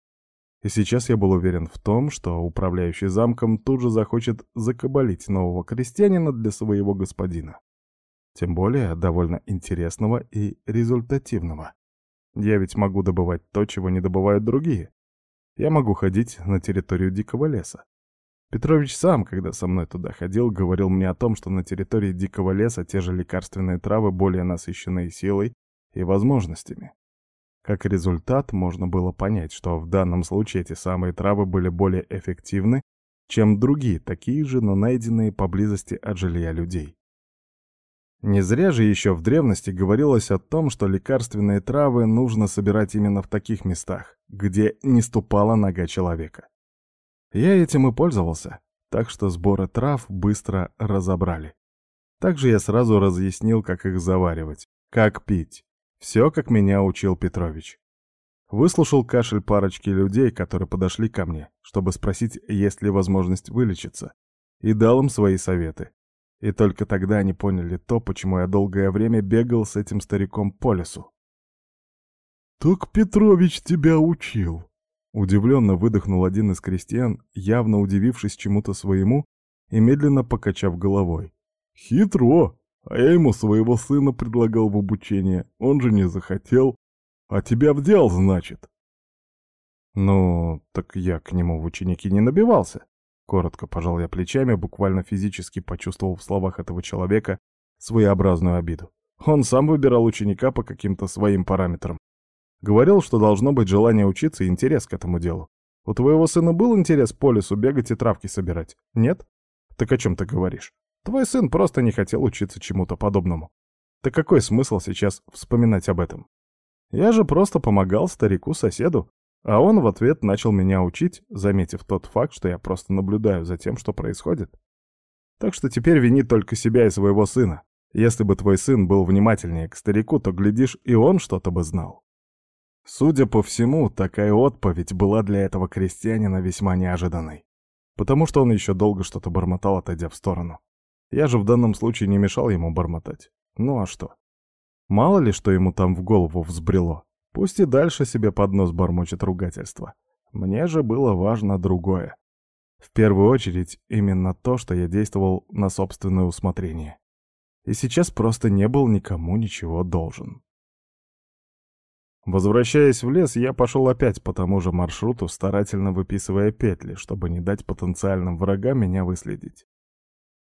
И сейчас я был уверен в том, что управляющий замком тут же захочет закабалить нового крестьянина для своего господина. Тем более довольно интересного и результативного. Я ведь могу добывать то, чего не добывают другие. Я могу ходить на территорию дикого леса. Петрович сам, когда со мной туда ходил, говорил мне о том, что на территории дикого леса те же лекарственные травы более насыщенные силой и возможностями. Как результат, можно было понять, что в данном случае эти самые травы были более эффективны, чем другие, такие же, но найденные поблизости от жилья людей. Не зря же еще в древности говорилось о том, что лекарственные травы нужно собирать именно в таких местах, где не ступала нога человека. Я этим и пользовался, так что сборы трав быстро разобрали. Также я сразу разъяснил, как их заваривать, как пить. Все, как меня учил Петрович. Выслушал кашель парочки людей, которые подошли ко мне, чтобы спросить, есть ли возможность вылечиться, и дал им свои советы. И только тогда они поняли то, почему я долгое время бегал с этим стариком по лесу. «Так Петрович тебя учил!» Удивленно выдохнул один из крестьян, явно удивившись чему-то своему и медленно покачав головой. «Хитро! А я ему своего сына предлагал в обучение, он же не захотел. А тебя взял, значит?» «Ну, так я к нему в ученики не набивался. Коротко пожал я плечами, буквально физически почувствовал в словах этого человека своеобразную обиду. Он сам выбирал ученика по каким-то своим параметрам. Говорил, что должно быть желание учиться и интерес к этому делу. У твоего сына был интерес по лесу бегать и травки собирать? Нет? Так о чем ты говоришь? Твой сын просто не хотел учиться чему-то подобному. Так какой смысл сейчас вспоминать об этом? Я же просто помогал старику-соседу, а он в ответ начал меня учить, заметив тот факт, что я просто наблюдаю за тем, что происходит. Так что теперь вини только себя и своего сына. Если бы твой сын был внимательнее к старику, то, глядишь, и он что-то бы знал. Судя по всему, такая отповедь была для этого крестьянина весьма неожиданной. Потому что он еще долго что-то бормотал, отойдя в сторону. Я же в данном случае не мешал ему бормотать. Ну а что? Мало ли, что ему там в голову взбрело. Пусть и дальше себе под нос бормочет ругательство. Мне же было важно другое. В первую очередь, именно то, что я действовал на собственное усмотрение. И сейчас просто не был никому ничего должен. Возвращаясь в лес, я пошел опять по тому же маршруту, старательно выписывая петли, чтобы не дать потенциальным врагам меня выследить.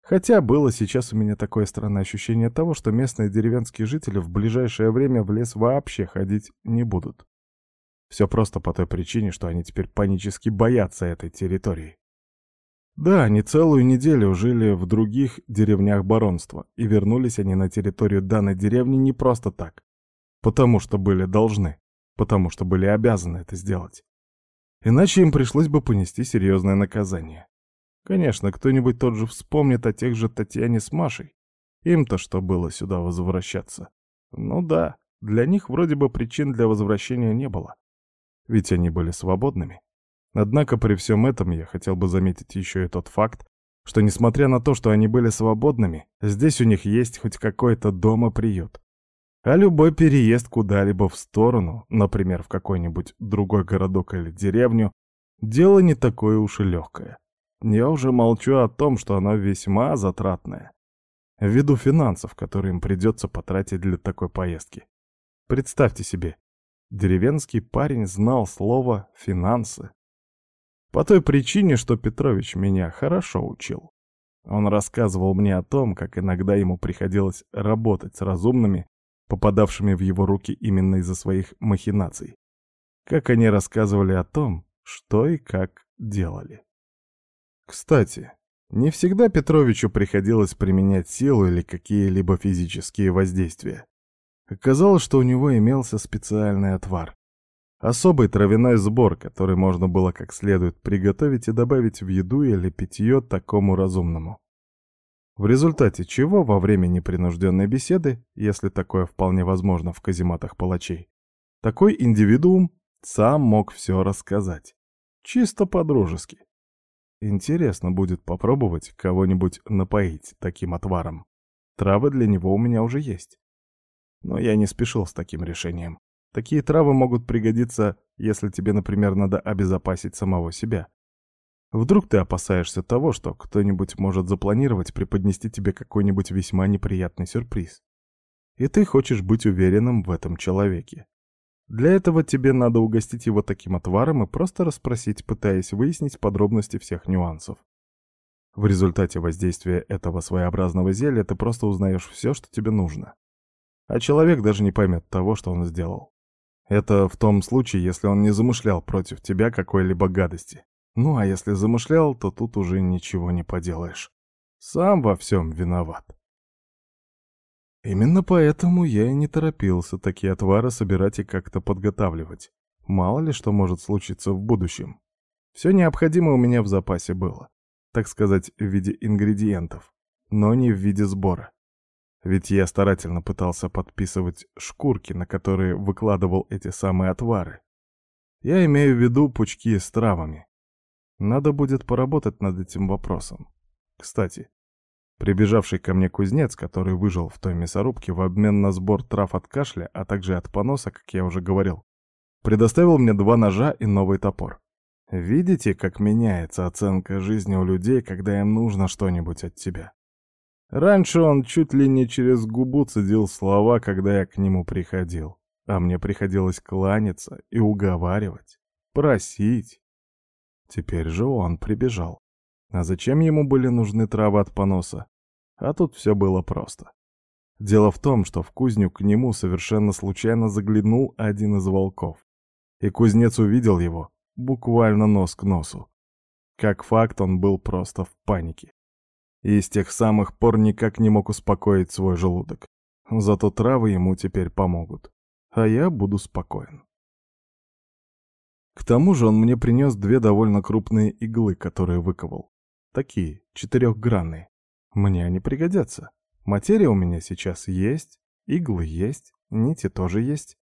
Хотя было сейчас у меня такое странное ощущение того, что местные деревенские жители в ближайшее время в лес вообще ходить не будут. Все просто по той причине, что они теперь панически боятся этой территории. Да, они целую неделю жили в других деревнях баронства, и вернулись они на территорию данной деревни не просто так. Потому что были должны, потому что были обязаны это сделать. Иначе им пришлось бы понести серьезное наказание. Конечно, кто-нибудь тот же вспомнит о тех же Татьяне с Машей. Им-то что было сюда возвращаться? Ну да, для них вроде бы причин для возвращения не было. Ведь они были свободными. Однако при всем этом я хотел бы заметить еще и тот факт, что несмотря на то, что они были свободными, здесь у них есть хоть какой-то дом и приют. А любой переезд куда-либо в сторону, например, в какой-нибудь другой городок или деревню, дело не такое уж и легкое. Я уже молчу о том, что оно весьма затратное. Ввиду финансов, которые им придется потратить для такой поездки. Представьте себе, деревенский парень знал слово «финансы». По той причине, что Петрович меня хорошо учил. Он рассказывал мне о том, как иногда ему приходилось работать с разумными, попадавшими в его руки именно из-за своих махинаций. Как они рассказывали о том, что и как делали. Кстати, не всегда Петровичу приходилось применять силу или какие-либо физические воздействия. Оказалось, что у него имелся специальный отвар. Особый травяной сбор, который можно было как следует приготовить и добавить в еду или питье такому разумному. В результате чего во время непринужденной беседы, если такое вполне возможно в казематах палачей, такой индивидуум сам мог все рассказать. Чисто по-дружески. Интересно будет попробовать кого-нибудь напоить таким отваром. Травы для него у меня уже есть. Но я не спешил с таким решением. Такие травы могут пригодиться, если тебе, например, надо обезопасить самого себя. Вдруг ты опасаешься того, что кто-нибудь может запланировать преподнести тебе какой-нибудь весьма неприятный сюрприз. И ты хочешь быть уверенным в этом человеке. Для этого тебе надо угостить его таким отваром и просто расспросить, пытаясь выяснить подробности всех нюансов. В результате воздействия этого своеобразного зелья ты просто узнаешь все, что тебе нужно. А человек даже не поймет того, что он сделал. Это в том случае, если он не замышлял против тебя какой-либо гадости. Ну а если замышлял, то тут уже ничего не поделаешь. Сам во всем виноват. Именно поэтому я и не торопился такие отвары собирать и как-то подготавливать. Мало ли что может случиться в будущем. Все необходимое у меня в запасе было. Так сказать, в виде ингредиентов, но не в виде сбора. Ведь я старательно пытался подписывать шкурки, на которые выкладывал эти самые отвары. Я имею в виду пучки с травами. Надо будет поработать над этим вопросом. Кстати, Прибежавший ко мне кузнец, который выжил в той мясорубке в обмен на сбор трав от кашля, а также от поноса, как я уже говорил, предоставил мне два ножа и новый топор. Видите, как меняется оценка жизни у людей, когда им нужно что-нибудь от тебя? Раньше он чуть ли не через губу цедил слова, когда я к нему приходил, а мне приходилось кланяться и уговаривать, просить. Теперь же он прибежал. А зачем ему были нужны травы от поноса? А тут все было просто. Дело в том, что в кузню к нему совершенно случайно заглянул один из волков. И кузнец увидел его, буквально нос к носу. Как факт, он был просто в панике. И с тех самых пор никак не мог успокоить свой желудок. Зато травы ему теперь помогут. А я буду спокоен. К тому же он мне принес две довольно крупные иглы, которые выковал. Такие, четырехгранные. Мне они пригодятся. Материя у меня сейчас есть, иглы есть, нити тоже есть.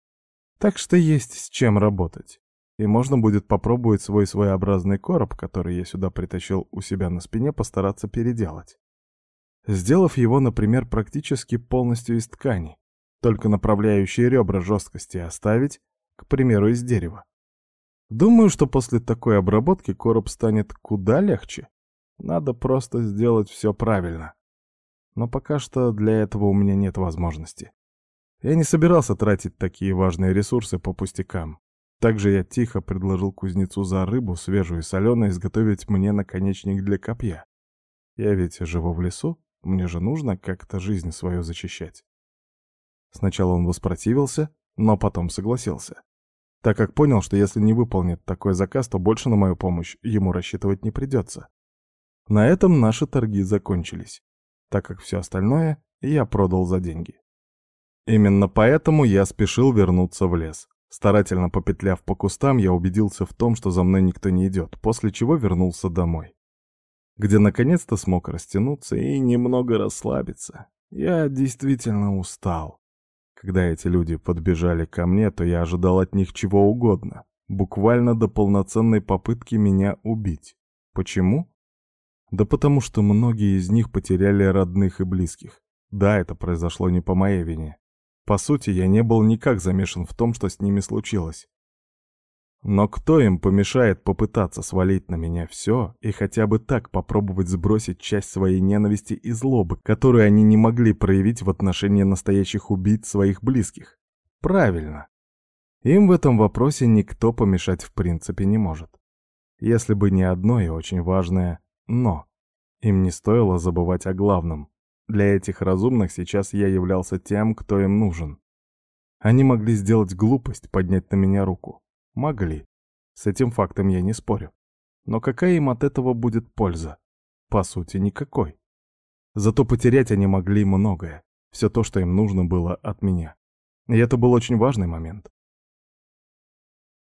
Так что есть с чем работать. И можно будет попробовать свой своеобразный короб, который я сюда притащил у себя на спине, постараться переделать. Сделав его, например, практически полностью из ткани, только направляющие ребра жесткости оставить, к примеру, из дерева. Думаю, что после такой обработки короб станет куда легче. Надо просто сделать все правильно. Но пока что для этого у меня нет возможности. Я не собирался тратить такие важные ресурсы по пустякам. Также я тихо предложил кузнецу за рыбу, свежую и соленую, изготовить мне наконечник для копья. Я ведь живу в лесу, мне же нужно как-то жизнь свою защищать. Сначала он воспротивился, но потом согласился. Так как понял, что если не выполнит такой заказ, то больше на мою помощь ему рассчитывать не придется. На этом наши торги закончились, так как все остальное я продал за деньги. Именно поэтому я спешил вернуться в лес. Старательно попетляв по кустам, я убедился в том, что за мной никто не идет, после чего вернулся домой. Где наконец-то смог растянуться и немного расслабиться. Я действительно устал. Когда эти люди подбежали ко мне, то я ожидал от них чего угодно, буквально до полноценной попытки меня убить. Почему? Да потому что многие из них потеряли родных и близких. Да, это произошло не по моей вине. По сути, я не был никак замешан в том, что с ними случилось. Но кто им помешает попытаться свалить на меня все и хотя бы так попробовать сбросить часть своей ненависти и злобы, которую они не могли проявить в отношении настоящих убийц своих близких? Правильно. Им в этом вопросе никто помешать в принципе не может. Если бы не одно и очень важное но им не стоило забывать о главном. Для этих разумных сейчас я являлся тем, кто им нужен. Они могли сделать глупость, поднять на меня руку. Могли. С этим фактом я не спорю. Но какая им от этого будет польза? По сути, никакой. Зато потерять они могли многое. Все то, что им нужно было от меня. И это был очень важный момент.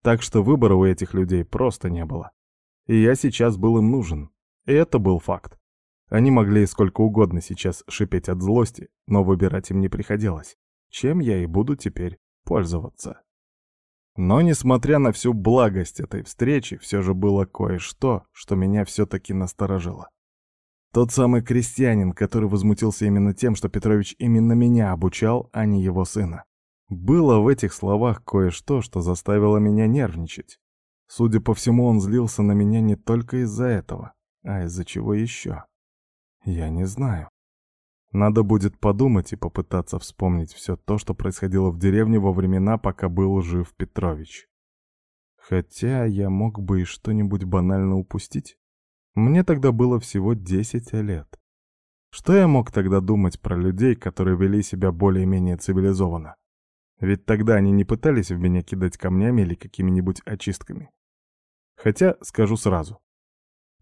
Так что выбора у этих людей просто не было. И я сейчас был им нужен. И это был факт. Они могли сколько угодно сейчас шипеть от злости, но выбирать им не приходилось, чем я и буду теперь пользоваться. Но, несмотря на всю благость этой встречи, все же было кое-что, что меня все-таки насторожило. Тот самый крестьянин, который возмутился именно тем, что Петрович именно меня обучал, а не его сына. Было в этих словах кое-что, что заставило меня нервничать. Судя по всему, он злился на меня не только из-за этого, а из-за чего еще. Я не знаю. Надо будет подумать и попытаться вспомнить все то, что происходило в деревне во времена, пока был жив Петрович. Хотя я мог бы и что-нибудь банально упустить. Мне тогда было всего 10 лет. Что я мог тогда думать про людей, которые вели себя более-менее цивилизованно? Ведь тогда они не пытались в меня кидать камнями или какими-нибудь очистками. Хотя, скажу сразу,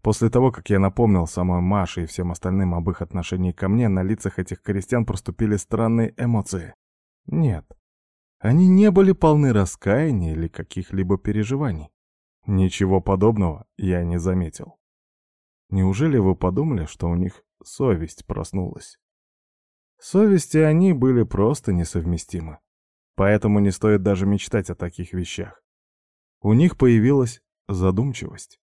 После того, как я напомнил самой Маше и всем остальным об их отношении ко мне, на лицах этих крестьян проступили странные эмоции. Нет, они не были полны раскаяния или каких-либо переживаний. Ничего подобного я не заметил. Неужели вы подумали, что у них совесть проснулась? Совести они были просто несовместимы. Поэтому не стоит даже мечтать о таких вещах. У них появилась задумчивость.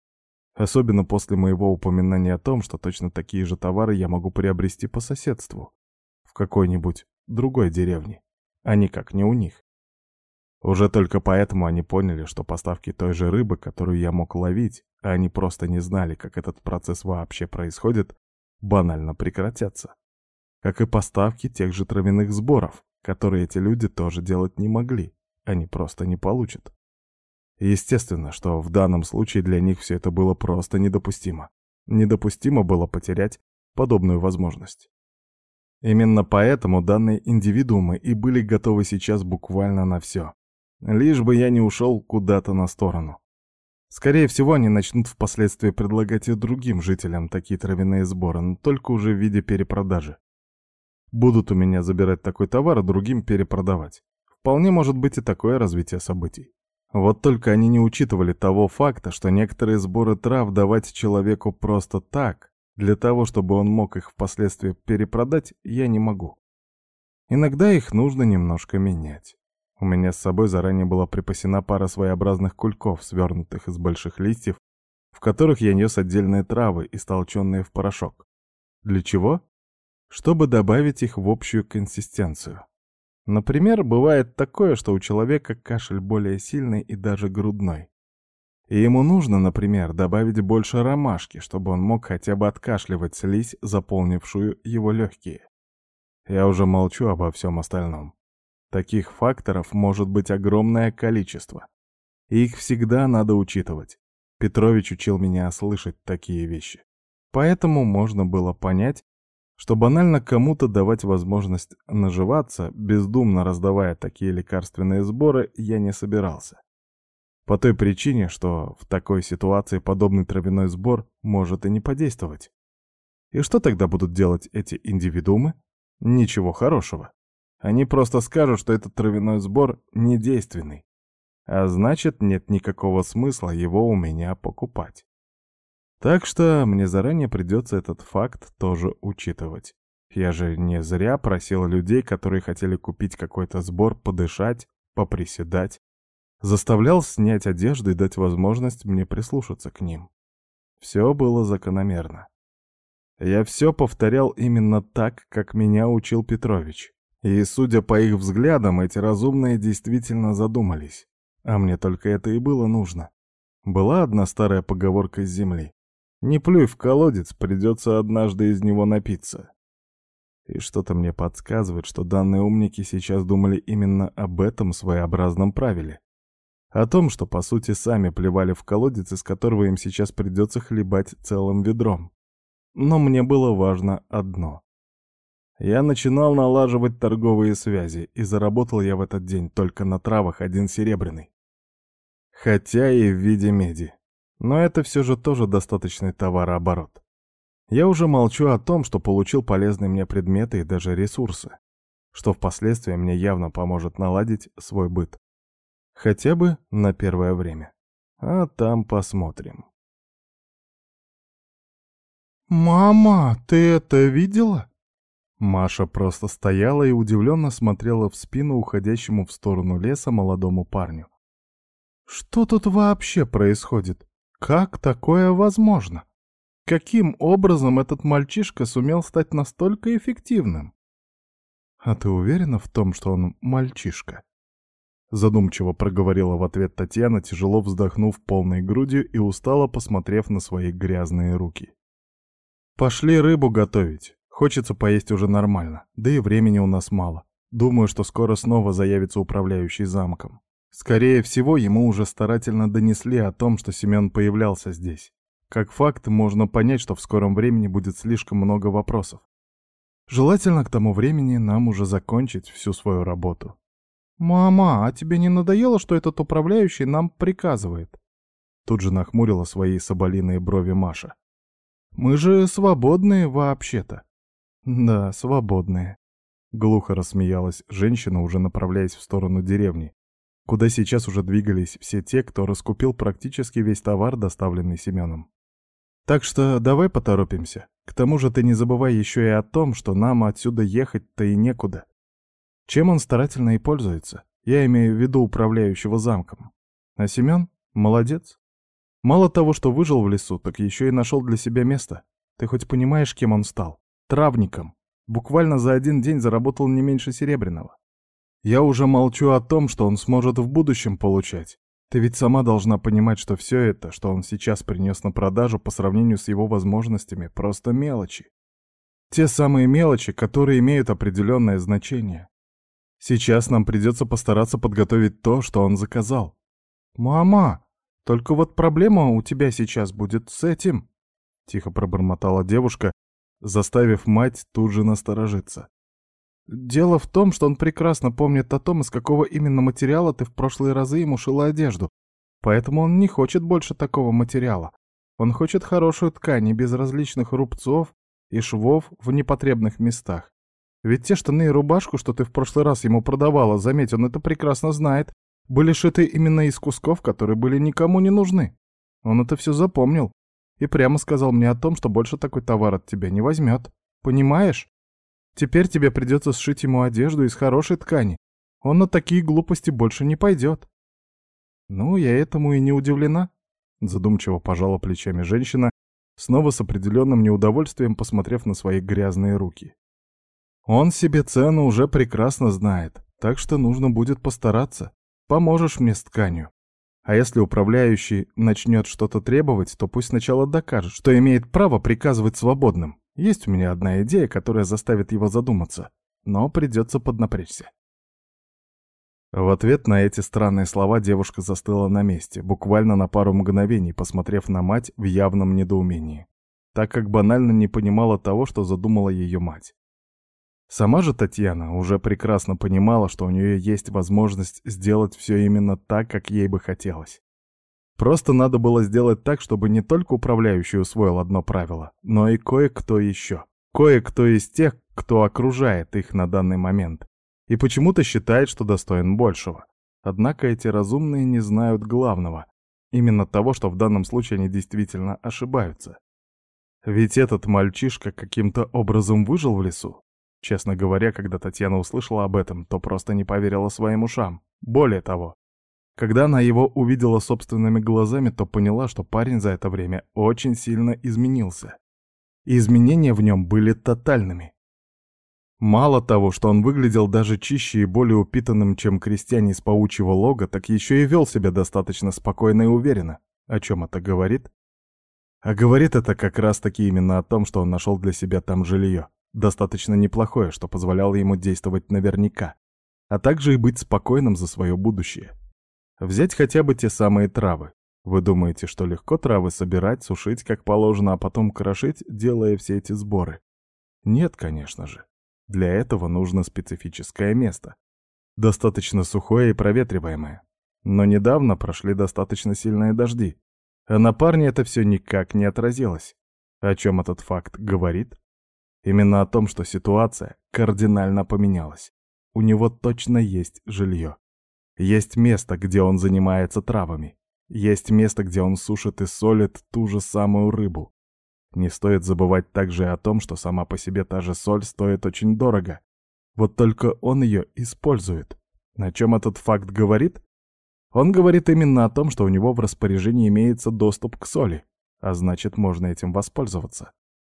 Особенно после моего упоминания о том, что точно такие же товары я могу приобрести по соседству, в какой-нибудь другой деревне, а никак не у них. Уже только поэтому они поняли, что поставки той же рыбы, которую я мог ловить, а они просто не знали, как этот процесс вообще происходит, банально прекратятся. Как и поставки тех же травяных сборов, которые эти люди тоже делать не могли, они просто не получат. Естественно, что в данном случае для них все это было просто недопустимо. Недопустимо было потерять подобную возможность. Именно поэтому данные индивидуумы и были готовы сейчас буквально на все. Лишь бы я не ушел куда-то на сторону. Скорее всего, они начнут впоследствии предлагать и другим жителям такие травяные сборы, но только уже в виде перепродажи. Будут у меня забирать такой товар, а другим перепродавать. Вполне может быть и такое развитие событий. Вот только они не учитывали того факта, что некоторые сборы трав давать человеку просто так, для того, чтобы он мог их впоследствии перепродать, я не могу. Иногда их нужно немножко менять. У меня с собой заранее была припасена пара своеобразных кульков, свернутых из больших листьев, в которых я нес отдельные травы, истолченные в порошок. Для чего? Чтобы добавить их в общую консистенцию. Например, бывает такое, что у человека кашель более сильный и даже грудной. И ему нужно, например, добавить больше ромашки, чтобы он мог хотя бы откашливать слизь, заполнившую его легкие. Я уже молчу обо всем остальном. Таких факторов может быть огромное количество. И их всегда надо учитывать. Петрович учил меня слышать такие вещи. Поэтому можно было понять, что банально кому-то давать возможность наживаться, бездумно раздавая такие лекарственные сборы, я не собирался. По той причине, что в такой ситуации подобный травяной сбор может и не подействовать. И что тогда будут делать эти индивидуумы? Ничего хорошего. Они просто скажут, что этот травяной сбор недейственный. А значит, нет никакого смысла его у меня покупать. Так что мне заранее придется этот факт тоже учитывать. Я же не зря просил людей, которые хотели купить какой-то сбор, подышать, поприседать. Заставлял снять одежду и дать возможность мне прислушаться к ним. Все было закономерно. Я все повторял именно так, как меня учил Петрович. И, судя по их взглядам, эти разумные действительно задумались. А мне только это и было нужно. Была одна старая поговорка из земли. Не плюй в колодец, придется однажды из него напиться. И что-то мне подсказывает, что данные умники сейчас думали именно об этом своеобразном правиле. О том, что по сути сами плевали в колодец, из которого им сейчас придется хлебать целым ведром. Но мне было важно одно. Я начинал налаживать торговые связи, и заработал я в этот день только на травах один серебряный. Хотя и в виде меди. Но это все же тоже достаточный товарооборот. Я уже молчу о том, что получил полезные мне предметы и даже ресурсы, что впоследствии мне явно поможет наладить свой быт. Хотя бы на первое время. А там посмотрим. «Мама, ты это видела?» Маша просто стояла и удивленно смотрела в спину уходящему в сторону леса молодому парню. «Что тут вообще происходит? Как такое возможно? Каким образом этот мальчишка сумел стать настолько эффективным?» «А ты уверена в том, что он мальчишка?» Задумчиво проговорила в ответ Татьяна, тяжело вздохнув полной грудью и устало посмотрев на свои грязные руки. «Пошли рыбу готовить. Хочется поесть уже нормально, да и времени у нас мало. Думаю, что скоро снова заявится управляющий замком. Скорее всего, ему уже старательно донесли о том, что Семен появлялся здесь. Как факт, можно понять, что в скором времени будет слишком много вопросов. Желательно к тому времени нам уже закончить всю свою работу. «Мама, а тебе не надоело, что этот управляющий нам приказывает?» Тут же нахмурила свои соболиные брови Маша. «Мы же свободные вообще-то». «Да, свободные», — глухо рассмеялась женщина, уже направляясь в сторону деревни, куда сейчас уже двигались все те, кто раскупил практически весь товар, доставленный Семеном. «Так что давай поторопимся. К тому же ты не забывай еще и о том, что нам отсюда ехать-то и некуда. Чем он старательно и пользуется? Я имею в виду управляющего замком. А Семен? Молодец. Мало того, что выжил в лесу, так еще и нашел для себя место. Ты хоть понимаешь, кем он стал? Травником. Буквально за один день заработал не меньше серебряного. Я уже молчу о том, что он сможет в будущем получать. Ты ведь сама должна понимать, что все это, что он сейчас принес на продажу по сравнению с его возможностями, просто мелочи. Те самые мелочи, которые имеют определенное значение. Сейчас нам придется постараться подготовить то, что он заказал. «Мама, только вот проблема у тебя сейчас будет с этим», — тихо пробормотала девушка, заставив мать тут же насторожиться. «Дело в том, что он прекрасно помнит о том, из какого именно материала ты в прошлые разы ему шила одежду, поэтому он не хочет больше такого материала. Он хочет хорошую ткань, без различных рубцов и швов в непотребных местах. Ведь те штаны и рубашку, что ты в прошлый раз ему продавала, заметь, он это прекрасно знает, были шиты именно из кусков, которые были никому не нужны. Он это все запомнил и прямо сказал мне о том, что больше такой товар от тебя не возьмет. Понимаешь? Теперь тебе придется сшить ему одежду из хорошей ткани. Он на такие глупости больше не пойдет. Ну, я этому и не удивлена. Задумчиво пожала плечами женщина, снова с определенным неудовольствием посмотрев на свои грязные руки. Он себе цену уже прекрасно знает, так что нужно будет постараться. Поможешь мне с тканью. А если управляющий начнет что-то требовать, то пусть сначала докажет, что имеет право приказывать свободным. Есть у меня одна идея, которая заставит его задуматься, но придется поднапрячься. В ответ на эти странные слова девушка застыла на месте, буквально на пару мгновений, посмотрев на мать в явном недоумении, так как банально не понимала того, что задумала ее мать. Сама же Татьяна уже прекрасно понимала, что у нее есть возможность сделать все именно так, как ей бы хотелось. Просто надо было сделать так, чтобы не только управляющий усвоил одно правило, но и кое-кто еще. Кое-кто из тех, кто окружает их на данный момент. И почему-то считает, что достоин большего. Однако эти разумные не знают главного. Именно того, что в данном случае они действительно ошибаются. Ведь этот мальчишка каким-то образом выжил в лесу. Честно говоря, когда Татьяна услышала об этом, то просто не поверила своим ушам. Более того, когда она его увидела собственными глазами, то поняла, что парень за это время очень сильно изменился. И изменения в нем были тотальными. Мало того, что он выглядел даже чище и более упитанным, чем крестьяне из паучьего лога, так еще и вел себя достаточно спокойно и уверенно. О чем это говорит? А говорит это как раз-таки именно о том, что он нашел для себя там жилье. Достаточно неплохое, что позволяло ему действовать наверняка, а также и быть спокойным за свое будущее. Взять хотя бы те самые травы. Вы думаете, что легко травы собирать, сушить как положено, а потом крошить, делая все эти сборы? Нет, конечно же. Для этого нужно специфическое место. Достаточно сухое и проветриваемое. Но недавно прошли достаточно сильные дожди. А на парне это все никак не отразилось. О чем этот факт говорит? Именно о том, что ситуация кардинально поменялась. У него точно есть жилье. Есть место, где он занимается травами. Есть место, где он сушит и солит ту же самую рыбу. Не стоит забывать также о том, что сама по себе та же соль стоит очень дорого. Вот только он ее использует. На чем этот факт говорит? Он говорит именно о том, что у него в распоряжении имеется доступ к соли, а значит, можно этим воспользоваться.